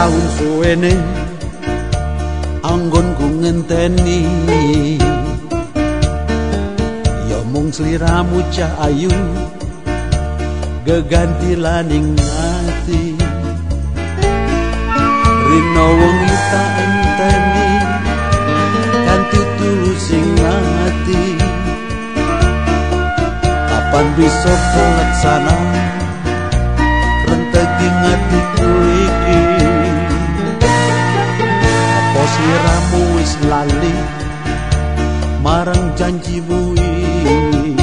taun suwene anggon ku ngenteni. Ya mung sliramu cah ayu geganti laning ati. Rino wengi tak enteni kanthi tulus sing mati. Kapan bisa pelaksana? Rentegi ngatiku iki siramu wis lali marang janjimu iki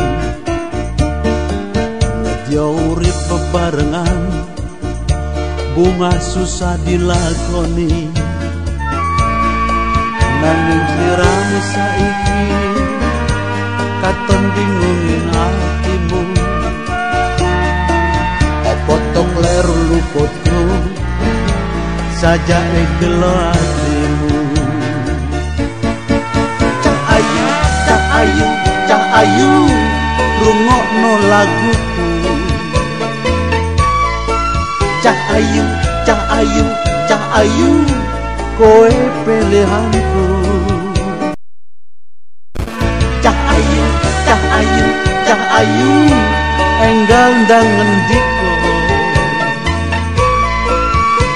Dia urip bebarengan Bunga susah dilakoni. Nanging sliramu saiki Katon bingungin hatimu. Apa tong leru luputku Saja egelo Rungokno laguku Cah ayu, cah ayu, cah ayu Koe pilihanku Cah ayu, cah ayu, cah ayu Enggal ndang ngendiko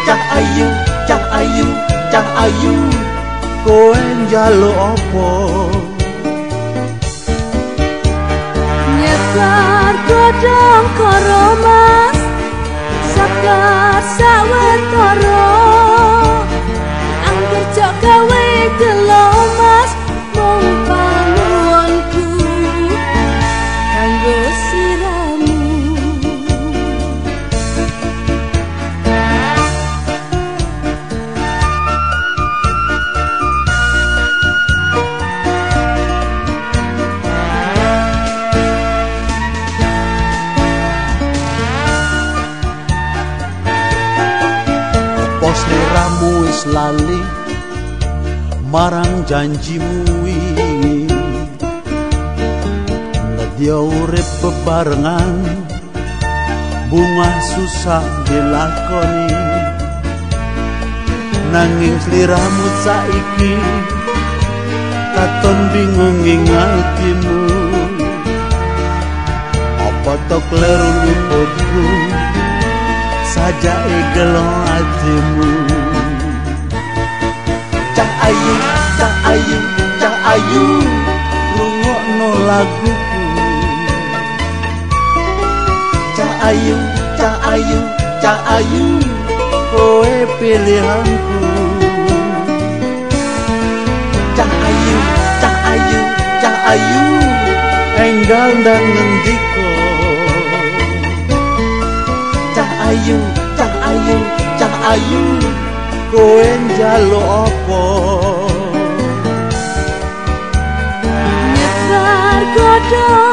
Cah ayu, cah ayu, cah ayu Koe njaluk opo dong koromas sakar sawer Pos liramu wis lali marang janjimu wingi. Nadya urip bebarengan bunga susah dilakoni. Nanging sliramu saiki katon bingung ing atimu Apa to kleru luputku saja egelo hatimu. Cah ayu, cah ayu, cah ayu Rungokno laguku. Cah ayu, cah ayu, cah ayu Koe pilihanku. Cah ayu, cah ayu, cah ayu Enggal dan ngendiko ayu cah ayu kowe njalo apa? Nyetar godhong.